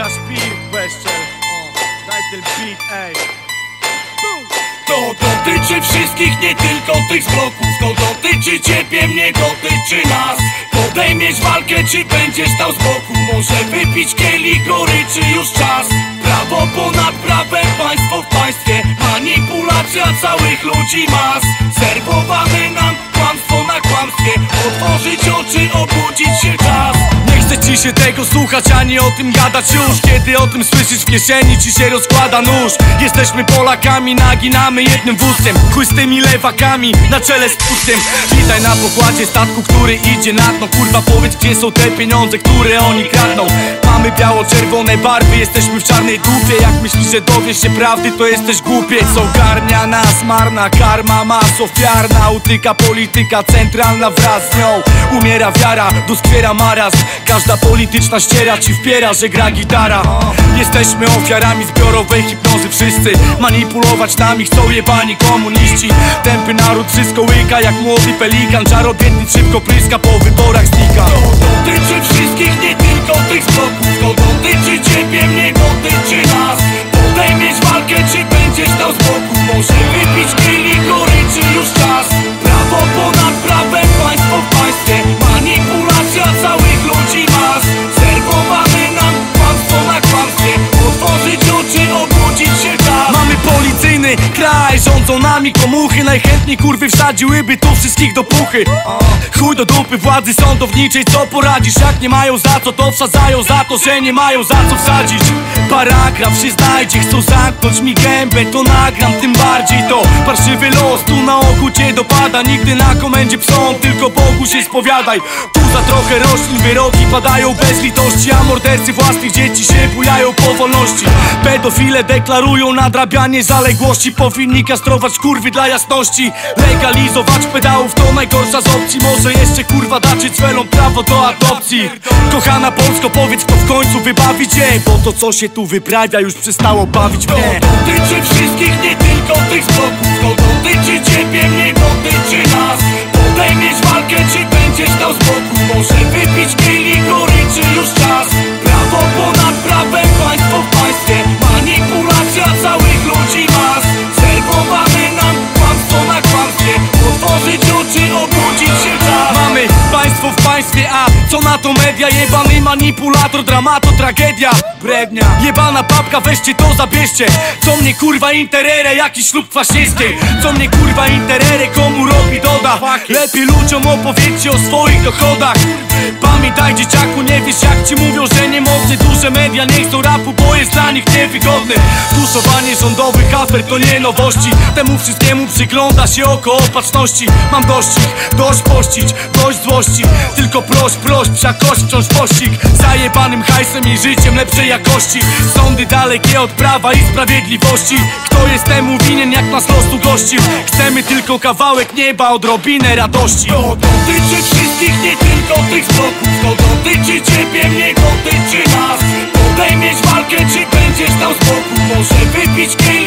Ten beat. To dotyczy wszystkich, nie tylko tych z bloków. To dotyczy ciebie, mnie dotyczy nas. Podejmiesz walkę, czy będziesz stał z boku? Może wypić kielich goryczy już czas? Prawo ponad prawem, państwo w państwie. Manipulacja całych ludzi mas. Serwowane nam kłamstwo na kłamstwie. Otworzyć oczy, obudzić się czas ci się tego słuchać, ani o tym gadać już. Kiedy o tym słyszysz w kieszeni, ci się rozkłada nóż. Jesteśmy Polakami, naginamy jednym wózkiem. Chuj z tymi lewakami, na czele z pustem Witaj na pokładzie statku, który idzie na dno. Kurwa powiedz, gdzie są te pieniądze, które oni kradną. Mamy biało-czerwone barwy, jesteśmy w czarnej dupie. Jak myślisz, że dowiesz się prawdy, to jesteś głupiec Ogarnia nas marna karma, mas ofiarna. Utyka polityka centralna wraz z nią. Umiera wiara, doskwiera marazm Każda polityczna ściera ci wpiera, że gra gitara. Jesteśmy ofiarami zbiorowej hipnozy. Wszyscy Manipulować nami chcą jebani komuniści. Tępy naród wszystko łyka jak młody pelikan. Czarodziejny szybko pryska, po wyborach znika. To dotyczy wszystkich, nie tylko tych z To dotyczy ciebie, rządzą nami komuchy Najchętniej kurwy wsadziłyby tu wszystkich do puchy. Chuj do dupy władzy sądowniczej, co poradzisz Jak nie mają za co, to wsadzają za to, że nie mają za co wsadzić. Paragraf się znajdzie, chcą zamknąć mi gębę To nagram, tym bardziej to parszywy los Tu na oku cię dopada, nigdy na komendzie psom Tylko Bogu się spowiadaj. Tu za trochę roślin wyroki padają bez litości A mordercy własnych dzieci się bujają po wolności. Pedofile deklarują nadrabianie zaległości Powinni kastrować kurwy dla jasności. Legalizować pedałów to najgorsza z opcji. Może jeszcze kurwa dacie cwelom prawo do adopcji. Kochana Polsko powiedz kto w końcu wybawi cię Bo to co się tu wyprawia już przestało bawić To mnie. Dotyczy wszystkich, nie tylko tych z bloków To dotyczy a co na to media? Jebany manipulator, dramato, tragedia. Brednia Jebana papka, weźcie to, zabierzcie. Co mnie kurwa interere, jakiś ślub faszysty. Co mnie kurwa interere, komu robi doda. Lepiej ludziom opowiedzcie o swoich dochodach Pamiętaj dzieciaku, nie wiesz jak ci mówią, że nie mocne Duże media nie chcą rapu, bo jest dla nich niewygodny. Tuszowanie rządowych afer to nie nowości. Temu wszystkiemu przygląda się oko opatrzności. Mam dość ich, dość pościć, dość złości. Tylko proś, proś, psia kość wciąż pościg. Zajebanym hajsem i życiem lepszej jakości. Sądy dalekie od prawa i sprawiedliwości. Kto jest temu winien, jak nas losu gościł Chcemy tylko kawałek nieba, odrobinę radości. To dotyczy wszystkich, nie tylko tych z To dotyczy ciebie, mnie dotyczy nas. Podejmiesz walkę, czy będziesz z boku Może wypić już